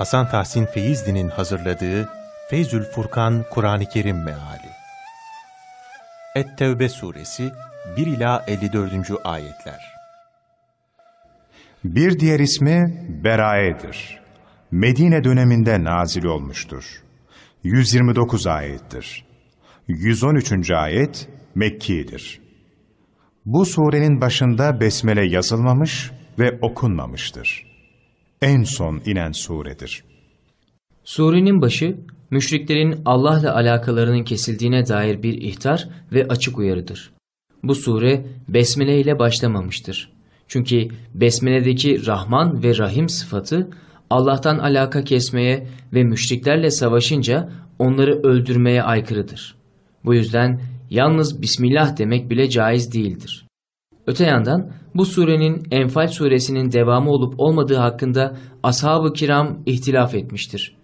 Hasan Tahsin Feyzli'nin hazırladığı Feyzül Furkan Kur'an-ı Kerim Meali Et-Tevbe Suresi 1 ila 54. ayetler. Bir diğer ismi Berae'dir. Medine döneminde nazil olmuştur. 129 ayettir. 113. ayet Mekki'dir. Bu surenin başında besmele yazılmamış ve okunmamıştır. En son inen suredir. Surenin başı, müşriklerin Allah'la alakalarının kesildiğine dair bir ihtar ve açık uyarıdır. Bu sure besmele ile başlamamıştır. Çünkü besmeledeki Rahman ve Rahim sıfatı Allah'tan alaka kesmeye ve müşriklerle savaşınca onları öldürmeye aykırıdır. Bu yüzden yalnız Bismillah demek bile caiz değildir. Öte yandan bu surenin Enfal suresinin devamı olup olmadığı hakkında ashab-ı kiram ihtilaf etmiştir.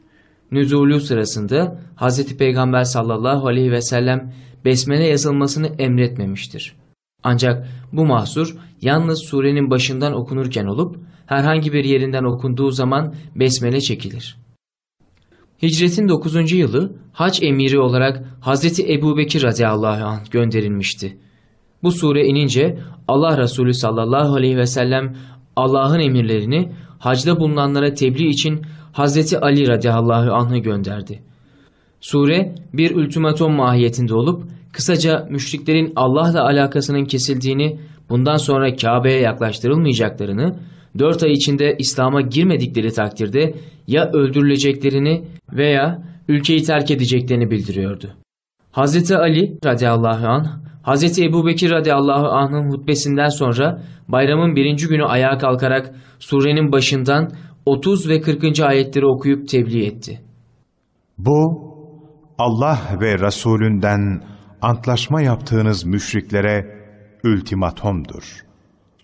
Nüzulü sırasında Hz. Peygamber sallallahu aleyhi ve sellem besmele yazılmasını emretmemiştir. Ancak bu mahsur yalnız surenin başından okunurken olup herhangi bir yerinden okunduğu zaman besmele çekilir. Hicretin 9. yılı hac emiri olarak Hz. Ebu Bekir radıyallahu anh gönderilmişti. Bu sure inince Allah Resulü sallallahu aleyhi ve sellem Allah'ın emirlerini hacda bulunanlara tebliğ için Hz. Ali radıyallahu anh'ı gönderdi. Sure bir ultimatom mahiyetinde olup kısaca müşriklerin Allah'la alakasının kesildiğini, bundan sonra Kabe'ye yaklaştırılmayacaklarını, dört ay içinde İslam'a girmedikleri takdirde ya öldürüleceklerini veya ülkeyi terk edeceklerini bildiriyordu. Hz. Ali radıyallahu anh, Hz. Ebu Bekir radıyallahu anh'ın hutbesinden sonra bayramın birinci günü ayağa kalkarak surenin başından 30 ve 40. ayetleri okuyup tebliğ etti. Bu Allah ve Resulünden antlaşma yaptığınız müşriklere ultimatomdur.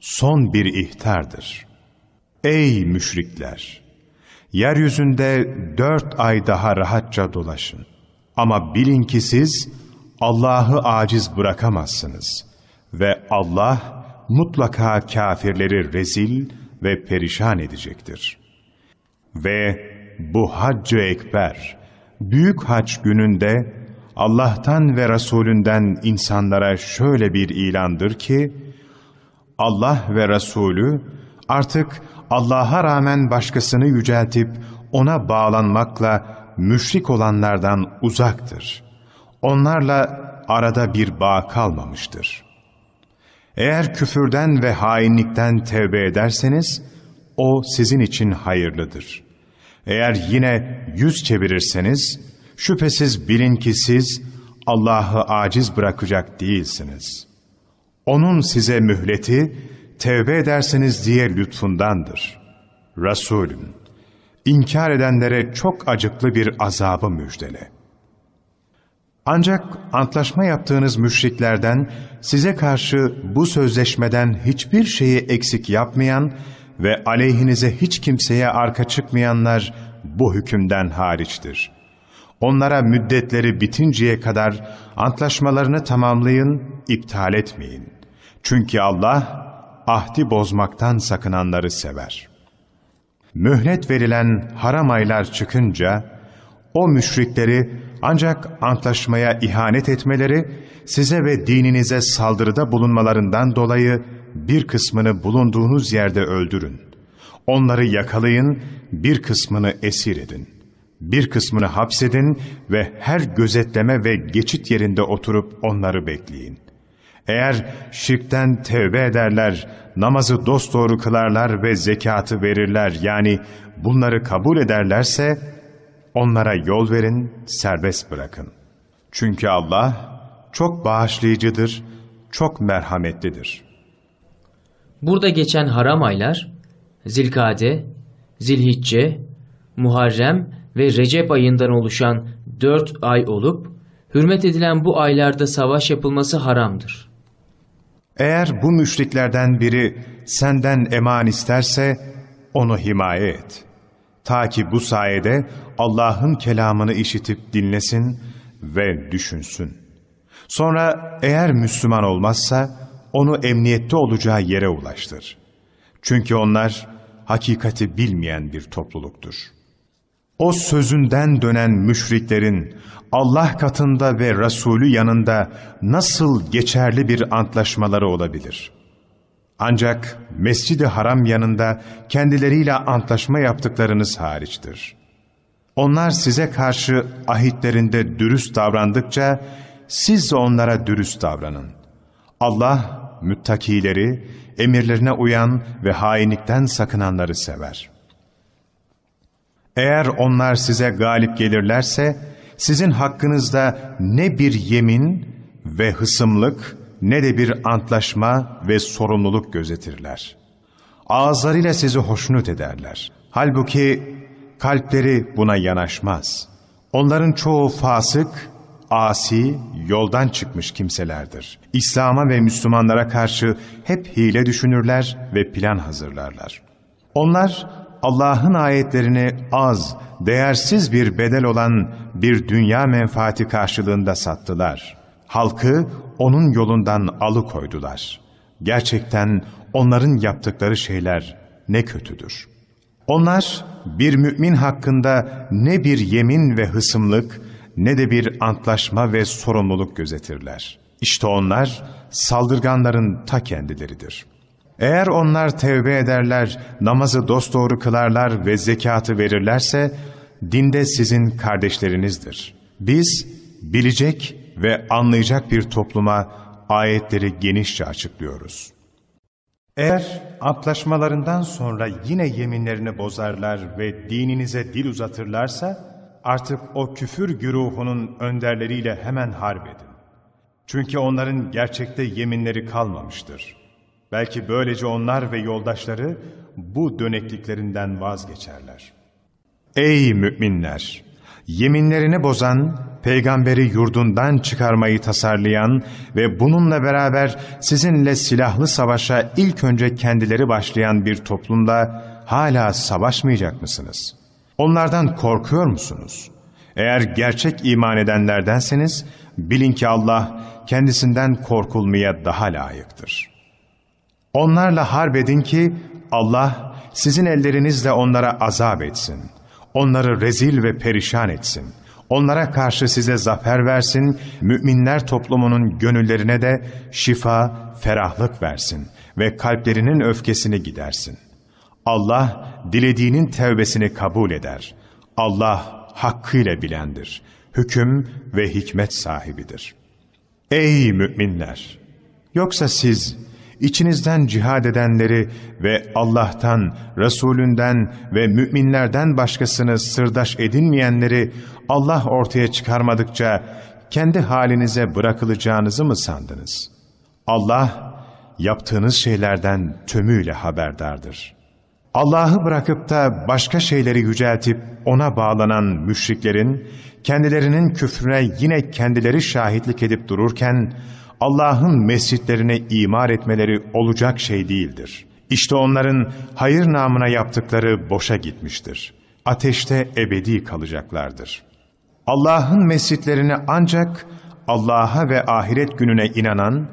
Son bir ihtardır. Ey müşrikler! Yeryüzünde dört ay daha rahatça dolaşın. Ama bilin ki siz Allah'ı aciz bırakamazsınız. Ve Allah mutlaka kafirleri rezil ve perişan edecektir. Ve bu haccı ekber, büyük hac gününde Allah'tan ve Resulünden insanlara şöyle bir ilandır ki, Allah ve Resulü artık Allah'a rağmen başkasını yüceltip ona bağlanmakla müşrik olanlardan uzaktır. Onlarla arada bir bağ kalmamıştır. Eğer küfürden ve hainlikten tevbe ederseniz, o sizin için hayırlıdır. Eğer yine yüz çevirirseniz, şüphesiz bilin ki siz Allah'ı aciz bırakacak değilsiniz. Onun size mühleti, tevbe ederseniz diye lütfundandır. Resulüm, inkar edenlere çok acıklı bir azabı müjdele. Ancak antlaşma yaptığınız müşriklerden size karşı bu sözleşmeden hiçbir şeyi eksik yapmayan ve aleyhinize hiç kimseye arka çıkmayanlar bu hükümden hariçtir. Onlara müddetleri bitinceye kadar antlaşmalarını tamamlayın, iptal etmeyin. Çünkü Allah ahdi bozmaktan sakınanları sever. Mühlet verilen haram aylar çıkınca o müşrikleri ancak antlaşmaya ihanet etmeleri, size ve dininize saldırıda bulunmalarından dolayı bir kısmını bulunduğunuz yerde öldürün. Onları yakalayın, bir kısmını esir edin. Bir kısmını hapsedin ve her gözetleme ve geçit yerinde oturup onları bekleyin. Eğer şirkten tevbe ederler, namazı dosdoğru kılarlar ve zekatı verirler yani bunları kabul ederlerse onlara yol verin, serbest bırakın. Çünkü Allah çok bağışlayıcıdır, çok merhametlidir. Burada geçen haram aylar Zilkade, Zilhicce, Muharrem ve Recep ayından oluşan dört ay olup hürmet edilen bu aylarda savaş yapılması haramdır. Eğer bu müşriklerden biri senden eman isterse onu himaye et. Ta ki bu sayede Allah'ın kelamını işitip dinlesin ve düşünsün. Sonra eğer Müslüman olmazsa onu emniyette olacağı yere ulaştır. Çünkü onlar hakikati bilmeyen bir topluluktur. O sözünden dönen müşriklerin Allah katında ve Resulü yanında nasıl geçerli bir antlaşmaları olabilir? Ancak Mescid-i Haram yanında kendileriyle antlaşma yaptıklarınız hariçtir. Onlar size karşı ahitlerinde dürüst davrandıkça siz de onlara dürüst davranın. Allah müttakileri, emirlerine uyan ve hainlikten sakınanları sever. Eğer onlar size galip gelirlerse, sizin hakkınızda ne bir yemin ve hısımlık ne de bir antlaşma ve sorumluluk gözetirler. Ağızlarıyla sizi hoşnut ederler. Halbuki kalpleri buna yanaşmaz. Onların çoğu fasık, asi, yoldan çıkmış kimselerdir. İslam'a ve Müslümanlara karşı hep hile düşünürler ve plan hazırlarlar. Onlar Allah'ın ayetlerini az, değersiz bir bedel olan bir dünya menfaati karşılığında sattılar. Halkı onun yolundan alıkoydular. Gerçekten onların yaptıkları şeyler ne kötüdür. Onlar bir mümin hakkında ne bir yemin ve hısımlık ne de bir antlaşma ve sorumluluk gözetirler. İşte onlar saldırganların ta kendileridir. Eğer onlar tevbe ederler, namazı dosdoğru kılarlar ve zekatı verirlerse, dinde sizin kardeşlerinizdir. Biz, bilecek ve anlayacak bir topluma ayetleri genişçe açıklıyoruz. Eğer antlaşmalarından sonra yine yeminlerini bozarlar ve dininize dil uzatırlarsa, artık o küfür güruhunun önderleriyle hemen harp edin. Çünkü onların gerçekte yeminleri kalmamıştır. Belki böylece onlar ve yoldaşları bu dönekliklerinden vazgeçerler. Ey müminler! Yeminlerini bozan, peygamberi yurdundan çıkarmayı tasarlayan ve bununla beraber sizinle silahlı savaşa ilk önce kendileri başlayan bir toplumla hala savaşmayacak mısınız? Onlardan korkuyor musunuz? Eğer gerçek iman edenlerdenseniz, bilin ki Allah kendisinden korkulmaya daha layıktır. Onlarla harp edin ki Allah sizin ellerinizle onlara azap etsin. Onları rezil ve perişan etsin. Onlara karşı size zafer versin, müminler toplumunun gönüllerine de şifa, ferahlık versin ve kalplerinin öfkesini gidersin. Allah dilediğinin tevbesini kabul eder. Allah hakkıyla bilendir. Hüküm ve hikmet sahibidir. Ey müminler! Yoksa siz içinizden cihad edenleri ve Allah'tan, Resulünden ve müminlerden başkasını sırdaş edinmeyenleri Allah ortaya çıkarmadıkça kendi halinize bırakılacağınızı mı sandınız? Allah yaptığınız şeylerden tümüyle haberdardır. Allah'ı bırakıp da başka şeyleri yüceltip ona bağlanan müşriklerin kendilerinin küfrüne yine kendileri şahitlik edip dururken Allah'ın mescitlerine imar etmeleri olacak şey değildir. İşte onların hayır namına yaptıkları boşa gitmiştir. Ateşte ebedi kalacaklardır. Allah'ın mescitlerini ancak Allah'a ve ahiret gününe inanan,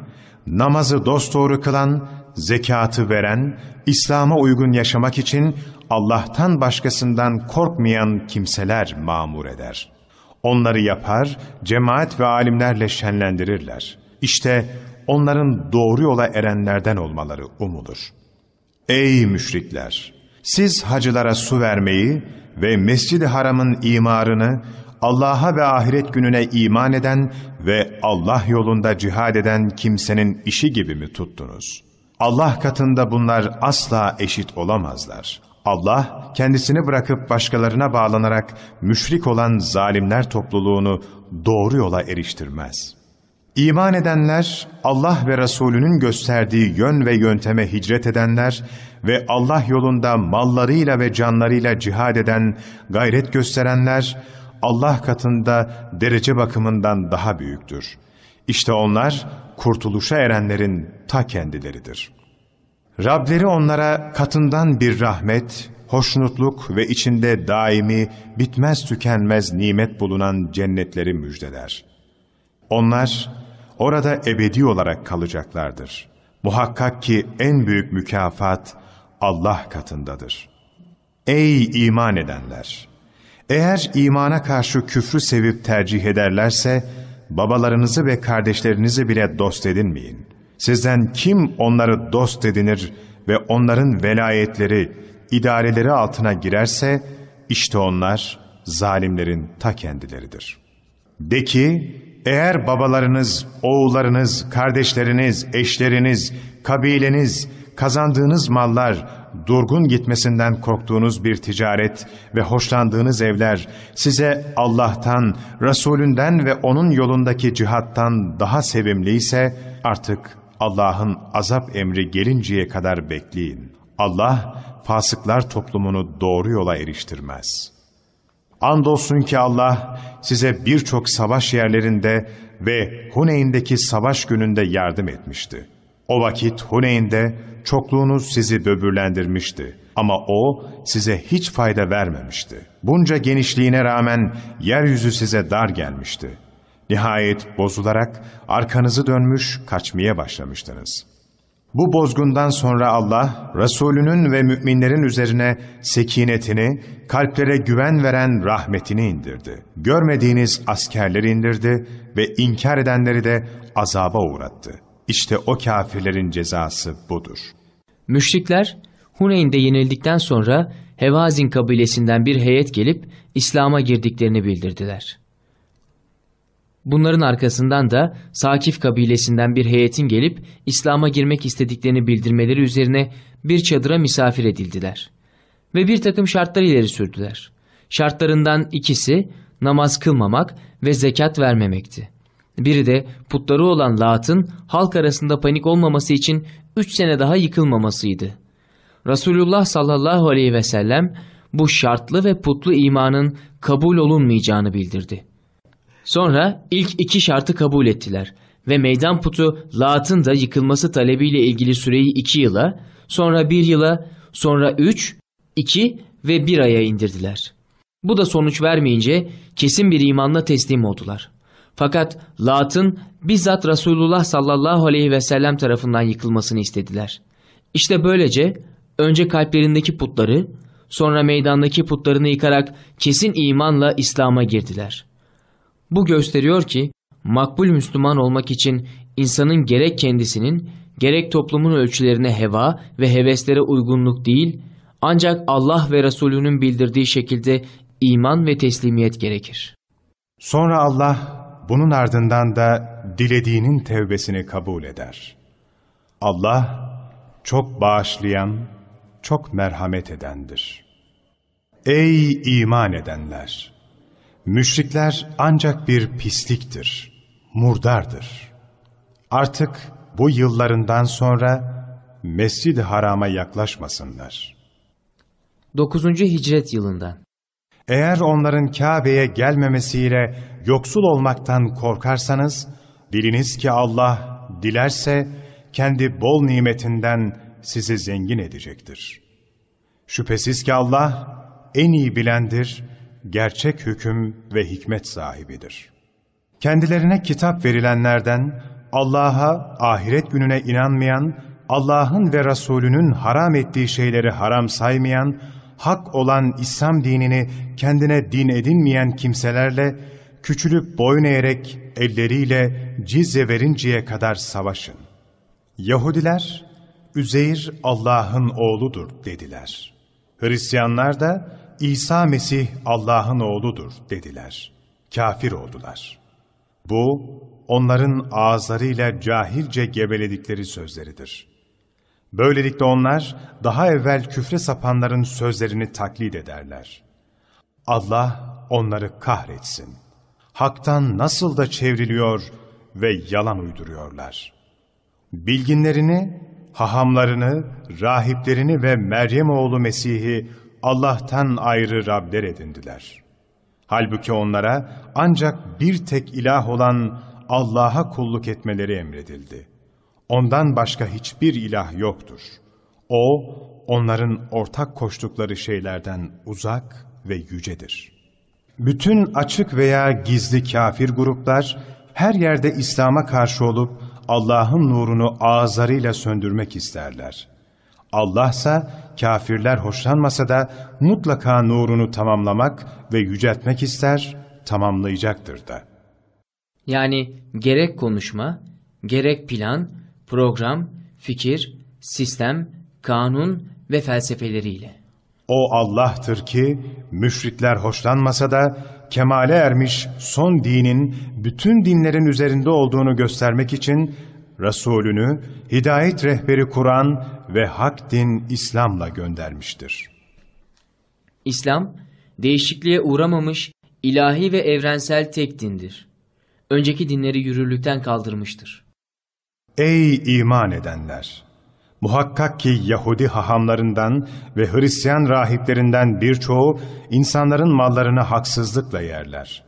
namazı dosdoğru kılan, zekatı veren, İslam'a uygun yaşamak için Allah'tan başkasından korkmayan kimseler mamur eder. Onları yapar, cemaat ve alimlerle şenlendirirler. İşte onların doğru yola erenlerden olmaları umulur. Ey müşrikler! Siz hacılara su vermeyi ve Mescid-i Haram'ın imarını Allah'a ve ahiret gününe iman eden ve Allah yolunda cihad eden kimsenin işi gibi mi tuttunuz? Allah katında bunlar asla eşit olamazlar. Allah kendisini bırakıp başkalarına bağlanarak müşrik olan zalimler topluluğunu doğru yola eriştirmez.'' İman edenler, Allah ve Resulünün gösterdiği yön ve yönteme hicret edenler ve Allah yolunda mallarıyla ve canlarıyla cihad eden, gayret gösterenler, Allah katında derece bakımından daha büyüktür. İşte onlar, kurtuluşa erenlerin ta kendileridir. Rableri onlara katından bir rahmet, hoşnutluk ve içinde daimi, bitmez tükenmez nimet bulunan cennetleri müjdeler. Onlar, orada ebedi olarak kalacaklardır. Muhakkak ki en büyük mükafat Allah katındadır. Ey iman edenler! Eğer imana karşı küfrü sevip tercih ederlerse, babalarınızı ve kardeşlerinizi bile dost edinmeyin. Sizden kim onları dost edinir ve onların velayetleri, idareleri altına girerse, işte onlar zalimlerin ta kendileridir. De ki, eğer babalarınız, oğullarınız, kardeşleriniz, eşleriniz, kabileniz, kazandığınız mallar, durgun gitmesinden korktuğunuz bir ticaret ve hoşlandığınız evler size Allah'tan, Resulünden ve O'nun yolundaki cihattan daha sevimliyse artık Allah'ın azap emri gelinceye kadar bekleyin. Allah fasıklar toplumunu doğru yola eriştirmez. Andolsun ki Allah size birçok savaş yerlerinde ve Huneyn'deki savaş gününde yardım etmişti. O vakit Huneyn'de çokluğunuz sizi böbürlendirmişti ama o size hiç fayda vermemişti. Bunca genişliğine rağmen yeryüzü size dar gelmişti. Nihayet bozularak arkanızı dönmüş kaçmaya başlamıştınız. Bu bozgundan sonra Allah, Resulünün ve müminlerin üzerine sekinetini, kalplere güven veren rahmetini indirdi. Görmediğiniz askerleri indirdi ve inkar edenleri de azaba uğrattı. İşte o kafirlerin cezası budur. Müşrikler Huneyn'de yenildikten sonra Hevazin kabilesinden bir heyet gelip İslam'a girdiklerini bildirdiler. Bunların arkasından da Sakif kabilesinden bir heyetin gelip İslam'a girmek istediklerini bildirmeleri üzerine bir çadıra misafir edildiler. Ve bir takım şartlar ileri sürdüler. Şartlarından ikisi namaz kılmamak ve zekat vermemekti. Biri de putları olan Lat'ın halk arasında panik olmaması için üç sene daha yıkılmamasıydı. Resulullah sallallahu aleyhi ve sellem bu şartlı ve putlu imanın kabul olunmayacağını bildirdi. Sonra ilk iki şartı kabul ettiler ve meydan putu Lat'ın da yıkılması talebiyle ilgili süreyi iki yıla, sonra bir yıla, sonra üç, iki ve bir aya indirdiler. Bu da sonuç vermeyince kesin bir imanla teslim oldular. Fakat Lat'ın bizzat Resulullah sallallahu aleyhi ve sellem tarafından yıkılmasını istediler. İşte böylece önce kalplerindeki putları, sonra meydandaki putlarını yıkarak kesin imanla İslam'a girdiler.'' Bu gösteriyor ki makbul Müslüman olmak için insanın gerek kendisinin gerek toplumun ölçülerine heva ve heveslere uygunluk değil ancak Allah ve Resulünün bildirdiği şekilde iman ve teslimiyet gerekir. Sonra Allah bunun ardından da dilediğinin tevbesini kabul eder. Allah çok bağışlayan, çok merhamet edendir. Ey iman edenler! Müşrikler ancak bir pisliktir, murdardır. Artık bu yıllarından sonra Mescid-i Haram'a yaklaşmasınlar. 9. Hicret yılından Eğer onların Kabe'ye gelmemesiyle yoksul olmaktan korkarsanız, biliniz ki Allah dilerse kendi bol nimetinden sizi zengin edecektir. Şüphesiz ki Allah en iyi bilendir, gerçek hüküm ve hikmet sahibidir. Kendilerine kitap verilenlerden Allah'a, ahiret gününe inanmayan, Allah'ın ve Resulünün haram ettiği şeyleri haram saymayan, hak olan İslam dinini kendine din edinmeyen kimselerle küçülüp boyun eğerek elleriyle cizye verinceye kadar savaşın. Yahudiler, Üzeyr Allah'ın oğludur dediler. Hristiyanlar da İsa Mesih Allah'ın oğludur dediler. Kafir oldular. Bu onların ağızlarıyla cahilce gebeledikleri sözleridir. Böylelikle onlar daha evvel küfre sapanların sözlerini taklit ederler. Allah onları kahretsin. Hak'tan nasıl da çevriliyor ve yalan uyduruyorlar. Bilginlerini, hahamlarını, rahiplerini ve Meryem oğlu Mesih'i Allah'tan ayrı Rabler edindiler. Halbuki onlara ancak bir tek ilah olan Allah'a kulluk etmeleri emredildi. Ondan başka hiçbir ilah yoktur. O, onların ortak koştukları şeylerden uzak ve yücedir. Bütün açık veya gizli kafir gruplar, her yerde İslam'a karşı olup Allah'ın nurunu ağızlarıyla söndürmek isterler. Allahsa kafirler hoşlanmasa da mutlaka nurunu tamamlamak ve yüceltmek ister, tamamlayacaktır da. Yani gerek konuşma, gerek plan, program, fikir, sistem, kanun ve felsefeleriyle. O Allah'tır ki müşrikler hoşlanmasa da kemale ermiş son dinin bütün dinlerin üzerinde olduğunu göstermek için Resulünü hidayet rehberi Kur'an ve hak din İslam'la göndermiştir. İslam, değişikliğe uğramamış ilahi ve evrensel tek dindir. Önceki dinleri yürürlükten kaldırmıştır. Ey iman edenler! Muhakkak ki Yahudi hahamlarından ve Hristiyan rahiplerinden birçoğu insanların mallarını haksızlıkla yerler.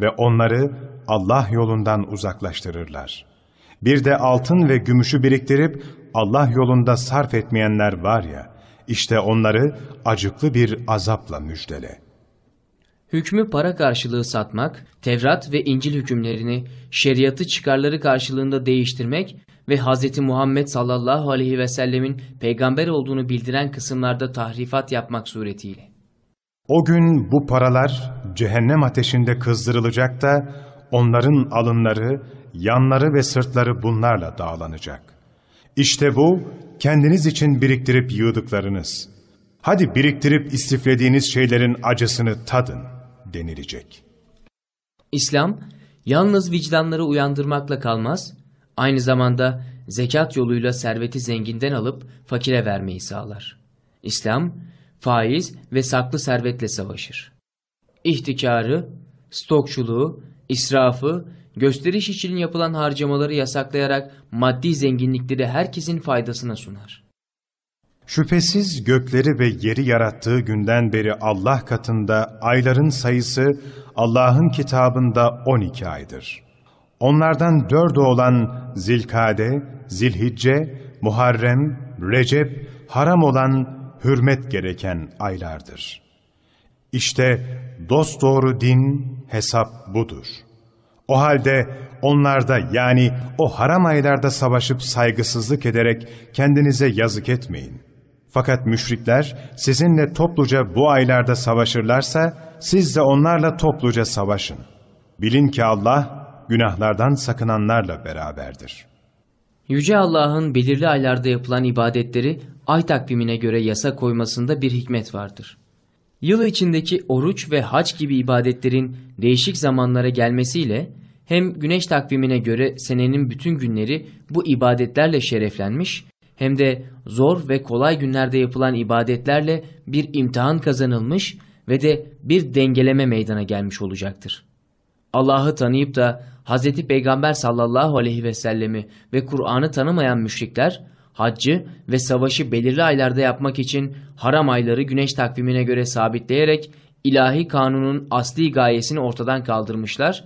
Ve onları Allah yolundan uzaklaştırırlar. Bir de altın ve gümüşü biriktirip Allah yolunda sarf etmeyenler var ya, işte onları acıklı bir azapla müjdele. Hükmü para karşılığı satmak, Tevrat ve İncil hükümlerini şeriatı çıkarları karşılığında değiştirmek ve Hz. Muhammed sallallahu aleyhi ve sellemin peygamber olduğunu bildiren kısımlarda tahrifat yapmak suretiyle. O gün bu paralar cehennem ateşinde kızdırılacak da onların alınları, yanları ve sırtları bunlarla dağlanacak. İşte bu kendiniz için biriktirip yığdıklarınız. Hadi biriktirip istiflediğiniz şeylerin acısını tadın denilecek. İslam yalnız vicdanları uyandırmakla kalmaz, aynı zamanda zekat yoluyla serveti zenginden alıp fakire vermeyi sağlar. İslam faiz ve saklı servetle savaşır. İhtikarı, stokçuluğu, israfı, gösteriş için yapılan harcamaları yasaklayarak maddi zenginlikleri herkesin faydasına sunar. Şüphesiz gökleri ve yeri yarattığı günden beri Allah katında ayların sayısı Allah'ın kitabında 12 aydır. Onlardan dördü olan Zilkade, Zilhicce, Muharrem, Recep, haram olan hürmet gereken aylardır. İşte dosdoğru din, hesap budur. O halde onlarda yani o haram aylarda savaşıp saygısızlık ederek kendinize yazık etmeyin. Fakat müşrikler sizinle topluca bu aylarda savaşırlarsa siz de onlarla topluca savaşın. Bilin ki Allah günahlardan sakınanlarla beraberdir. Yüce Allah'ın belirli aylarda yapılan ibadetleri ay takvimine göre yasa koymasında bir hikmet vardır. Yıl içindeki oruç ve hac gibi ibadetlerin değişik zamanlara gelmesiyle hem güneş takvimine göre senenin bütün günleri bu ibadetlerle şereflenmiş hem de zor ve kolay günlerde yapılan ibadetlerle bir imtihan kazanılmış ve de bir dengeleme meydana gelmiş olacaktır. Allah'ı tanıyıp da Hz. Peygamber sallallahu aleyhi ve sellemi ve Kur'an'ı tanımayan müşrikler, haccı ve savaşı belirli aylarda yapmak için haram ayları güneş takvimine göre sabitleyerek ilahi kanunun asli gayesini ortadan kaldırmışlar,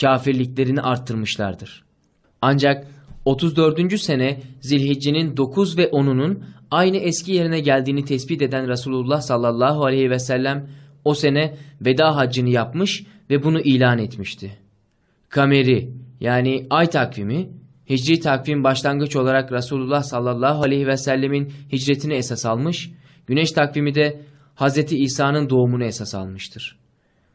kafirliklerini arttırmışlardır. Ancak 34. sene Zilhicce'nin 9 ve 10'unun aynı eski yerine geldiğini tespit eden Resulullah sallallahu aleyhi ve sellem o sene veda haccını yapmış ve bunu ilan etmişti. Kameri yani ay takvimi Hicri takvim başlangıç olarak Resulullah sallallahu aleyhi ve sellemin hicretini esas almış, güneş takvimi de Hz. İsa'nın doğumunu esas almıştır.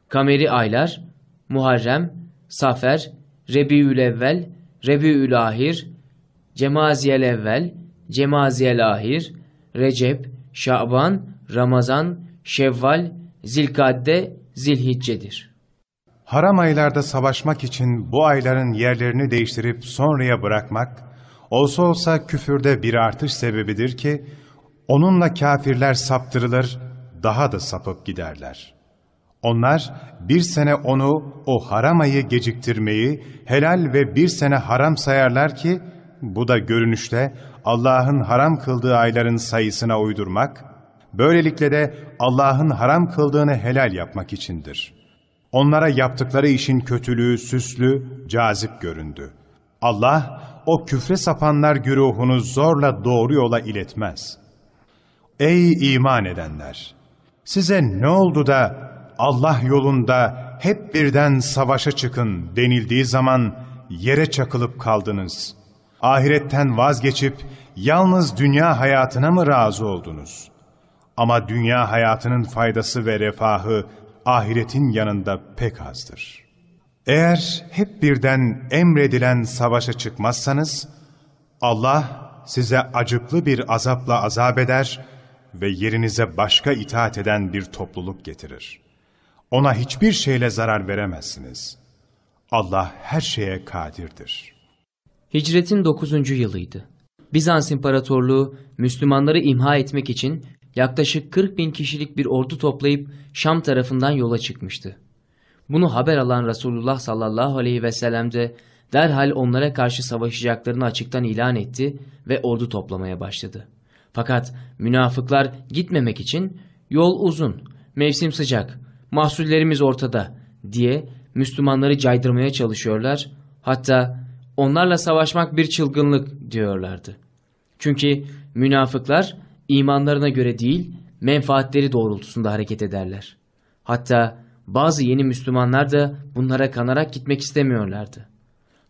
Kameri aylar Muharrem, Safer, Rebiülevvel, Rebiülahir, Cemaziyel evvel, Cemaziyel ahir, Recep, Şaban, Ramazan, Şevval, Zilkadde, Zilhicce'dir. Haram aylarda savaşmak için bu ayların yerlerini değiştirip sonraya bırakmak, olsa olsa küfürde bir artış sebebidir ki, onunla kafirler saptırılır, daha da sapıp giderler. Onlar bir sene onu, o haram ayı geciktirmeyi, helal ve bir sene haram sayarlar ki, bu da görünüşte Allah'ın haram kıldığı ayların sayısına uydurmak, böylelikle de Allah'ın haram kıldığını helal yapmak içindir.'' Onlara yaptıkları işin kötülüğü süslü, cazip göründü. Allah o küfre sapanlar güruhunu zorla doğru yola iletmez. Ey iman edenler! Size ne oldu da Allah yolunda hep birden savaşa çıkın denildiği zaman yere çakılıp kaldınız. Ahiretten vazgeçip yalnız dünya hayatına mı razı oldunuz? Ama dünya hayatının faydası ve refahı ahiretin yanında pek azdır. Eğer hep birden emredilen savaşa çıkmazsanız, Allah size acıklı bir azapla azap eder ve yerinize başka itaat eden bir topluluk getirir. Ona hiçbir şeyle zarar veremezsiniz. Allah her şeye kadirdir. Hicretin 9. yılıydı. Bizans İmparatorluğu Müslümanları imha etmek için yaklaşık 40 bin kişilik bir ordu toplayıp Şam tarafından yola çıkmıştı. Bunu haber alan Resulullah sallallahu aleyhi ve sellem de derhal onlara karşı savaşacaklarını açıktan ilan etti ve ordu toplamaya başladı. Fakat münafıklar gitmemek için yol uzun, mevsim sıcak, mahsullerimiz ortada diye Müslümanları caydırmaya çalışıyorlar. Hatta onlarla savaşmak bir çılgınlık diyorlardı. Çünkü münafıklar imanlarına göre değil menfaatleri doğrultusunda hareket ederler. Hatta bazı yeni Müslümanlar da bunlara kanarak gitmek istemiyorlardı.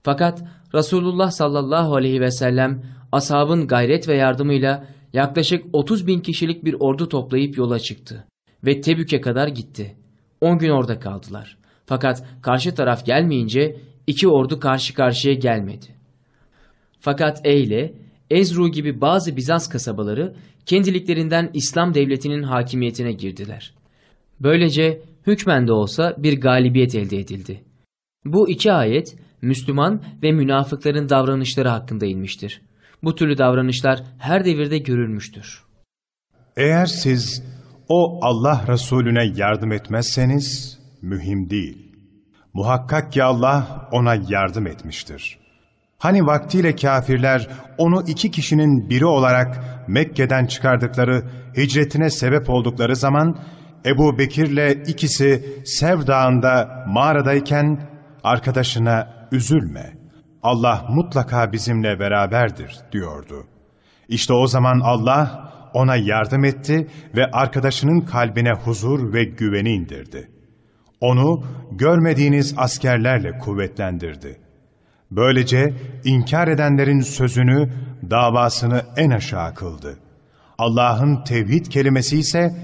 Fakat Resulullah sallallahu aleyhi ve sellem ashabın gayret ve yardımıyla yaklaşık 30 bin kişilik bir ordu toplayıp yola çıktı ve Tebük'e kadar gitti. 10 gün orada kaldılar. Fakat karşı taraf gelmeyince iki ordu karşı karşıya gelmedi. Fakat Eyle, Ezru gibi bazı Bizans kasabaları kendiliklerinden İslam devletinin hakimiyetine girdiler. Böylece hükmen de olsa bir galibiyet elde edildi. Bu iki ayet Müslüman ve münafıkların davranışları hakkında inmiştir. Bu türlü davranışlar her devirde görülmüştür. Eğer siz o Allah Resulüne yardım etmezseniz mühim değil. Muhakkak ki Allah ona yardım etmiştir. Hani vaktiyle kafirler onu iki kişinin biri olarak Mekke'den çıkardıkları, hicretine sebep oldukları zaman Ebu Bekir'le ikisi Sev Dağı'nda mağaradayken arkadaşına üzülme, Allah mutlaka bizimle beraberdir diyordu. İşte o zaman Allah ona yardım etti ve arkadaşının kalbine huzur ve güveni indirdi. Onu görmediğiniz askerlerle kuvvetlendirdi. Böylece inkar edenlerin sözünü, davasını en aşağı kıldı. Allah'ın tevhid kelimesi ise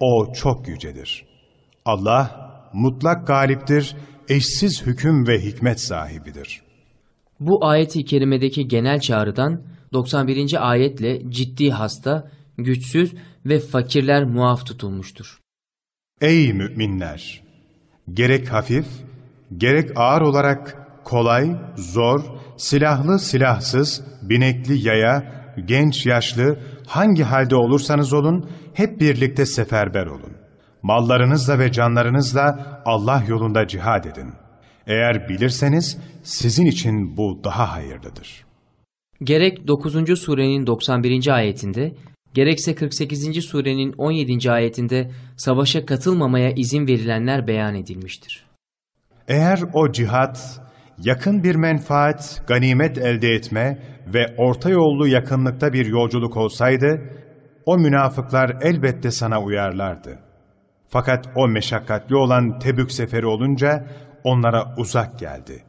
o çok yücedir. Allah mutlak galiptir, eşsiz hüküm ve hikmet sahibidir. Bu ayeti kerimedeki genel çağrıdan 91. ayetle ciddi hasta, güçsüz ve fakirler muaf tutulmuştur. Ey müminler! Gerek hafif, gerek ağır olarak kolay, zor, silahlı silahsız, binekli yaya, genç yaşlı, hangi halde olursanız olun, hep birlikte seferber olun. Mallarınızla ve canlarınızla Allah yolunda cihad edin. Eğer bilirseniz sizin için bu daha hayırlıdır. Gerek 9. surenin 91. ayetinde, gerekse 48. surenin 17. ayetinde savaşa katılmamaya izin verilenler beyan edilmiştir. Eğer o cihat, yakın bir menfaat, ganimet elde etme ve orta yollu yakınlıkta bir yolculuk olsaydı, o münafıklar elbette sana uyarlardı. Fakat o meşakkatli olan Tebük seferi olunca onlara uzak geldi.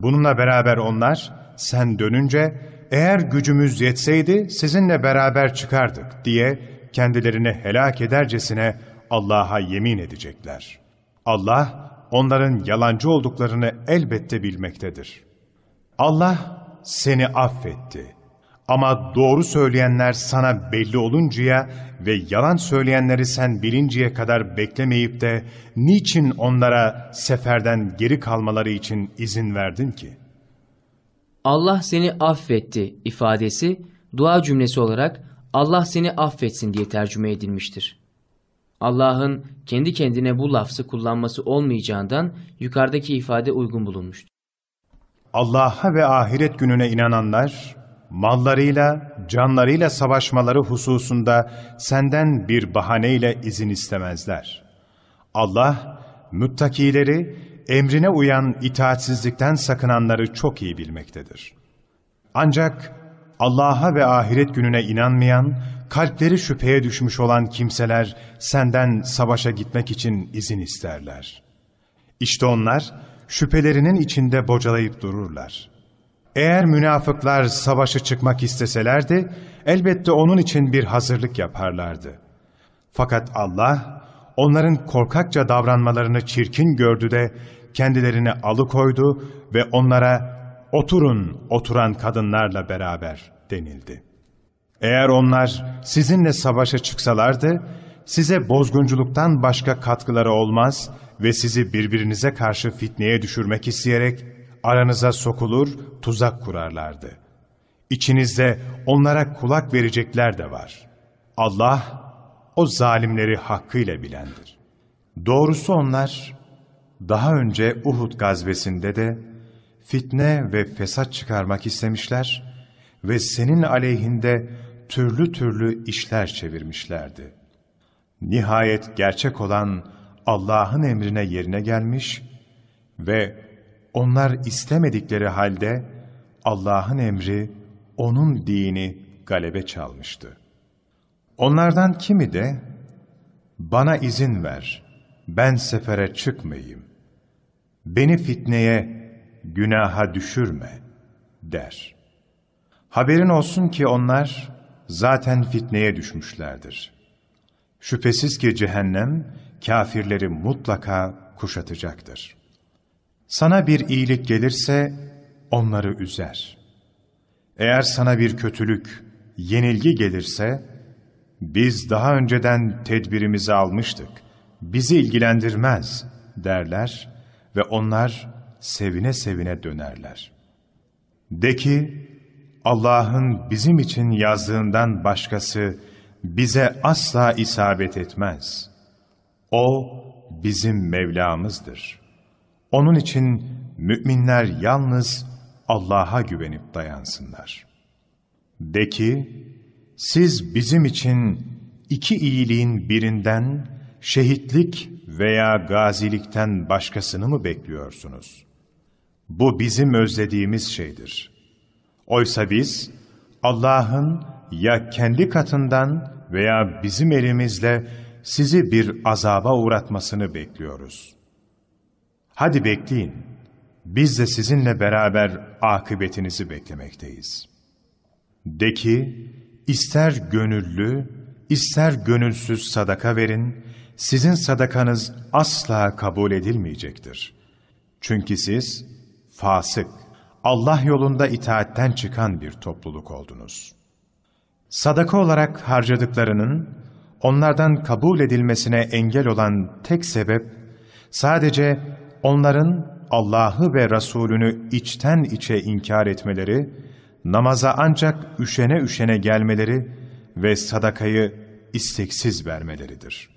Bununla beraber onlar, sen dönünce, eğer gücümüz yetseydi sizinle beraber çıkardık diye kendilerini helak edercesine Allah'a yemin edecekler. Allah, onların yalancı olduklarını elbette bilmektedir. Allah seni affetti. Ama doğru söyleyenler sana belli oluncaya ve yalan söyleyenleri sen bilinceye kadar beklemeyip de niçin onlara seferden geri kalmaları için izin verdin ki? Allah seni affetti ifadesi dua cümlesi olarak Allah seni affetsin diye tercüme edilmiştir. Allah'ın kendi kendine bu lafzı kullanması olmayacağından yukarıdaki ifade uygun bulunmuştur. Allah'a ve ahiret gününe inananlar, mallarıyla, canlarıyla savaşmaları hususunda senden bir bahaneyle izin istemezler. Allah, müttakileri, emrine uyan itaatsizlikten sakınanları çok iyi bilmektedir. Ancak Allah'a ve ahiret gününe inanmayan, kalpleri şüpheye düşmüş olan kimseler senden savaşa gitmek için izin isterler. İşte onlar şüphelerinin içinde bocalayıp dururlar. Eğer münafıklar savaşa çıkmak isteselerdi, elbette onun için bir hazırlık yaparlardı. Fakat Allah, onların korkakça davranmalarını çirkin gördü de, kendilerini alıkoydu ve onlara, oturun oturan kadınlarla beraber denildi. Eğer onlar sizinle savaşa çıksalardı, size bozgunculuktan başka katkıları olmaz ve sizi birbirinize karşı fitneye düşürmek isteyerek aranıza sokulur, tuzak kurarlardı. İçinizde onlara kulak verecekler de var. Allah, o zalimleri hakkıyla bilendir. Doğrusu onlar, daha önce Uhud gazvesinde de fitne ve fesat çıkarmak istemişler ve senin aleyhinde türlü türlü işler çevirmişlerdi. Nihayet gerçek olan Allah'ın emrine yerine gelmiş ve onlar istemedikleri halde Allah'ın emri, onun dini galebe çalmıştı. Onlardan kimi de, bana izin ver, ben sefere çıkmayayım, beni fitneye, günaha düşürme, der. Haberin olsun ki onlar zaten fitneye düşmüşlerdir. Şüphesiz ki cehennem, kafirleri mutlaka kuşatacaktır. Sana bir iyilik gelirse onları üzer. Eğer sana bir kötülük, yenilgi gelirse, biz daha önceden tedbirimizi almıştık, bizi ilgilendirmez derler ve onlar sevine sevine dönerler. De ki, Allah'ın bizim için yazdığından başkası bize asla isabet etmez. O bizim Mevlamızdır. Onun için müminler yalnız Allah'a güvenip dayansınlar. De ki, siz bizim için iki iyiliğin birinden şehitlik veya gazilikten başkasını mı bekliyorsunuz? Bu bizim özlediğimiz şeydir. Oysa biz Allah'ın ya kendi katından veya bizim elimizle sizi bir azaba uğratmasını bekliyoruz. Hadi bekleyin, biz de sizinle beraber akıbetinizi beklemekteyiz. De ki, ister gönüllü, ister gönülsüz sadaka verin, sizin sadakanız asla kabul edilmeyecektir. Çünkü siz fasık, Allah yolunda itaatten çıkan bir topluluk oldunuz. Sadaka olarak harcadıklarının onlardan kabul edilmesine engel olan tek sebep, sadece onların Allah'ı ve Resulünü içten içe inkar etmeleri, namaza ancak üşene üşene gelmeleri ve sadakayı isteksiz vermeleridir.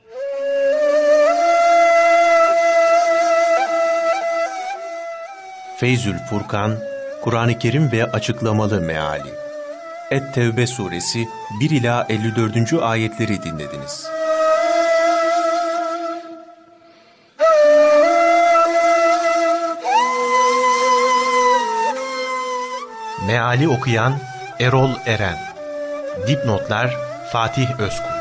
Feyzül Furkan, Kur'an-ı Kerim ve açıklamalı meali. Et-Tevbe suresi 1 ila 54. ayetleri dinlediniz. Meali okuyan Erol Eren. Dipnotlar Fatih Özkul.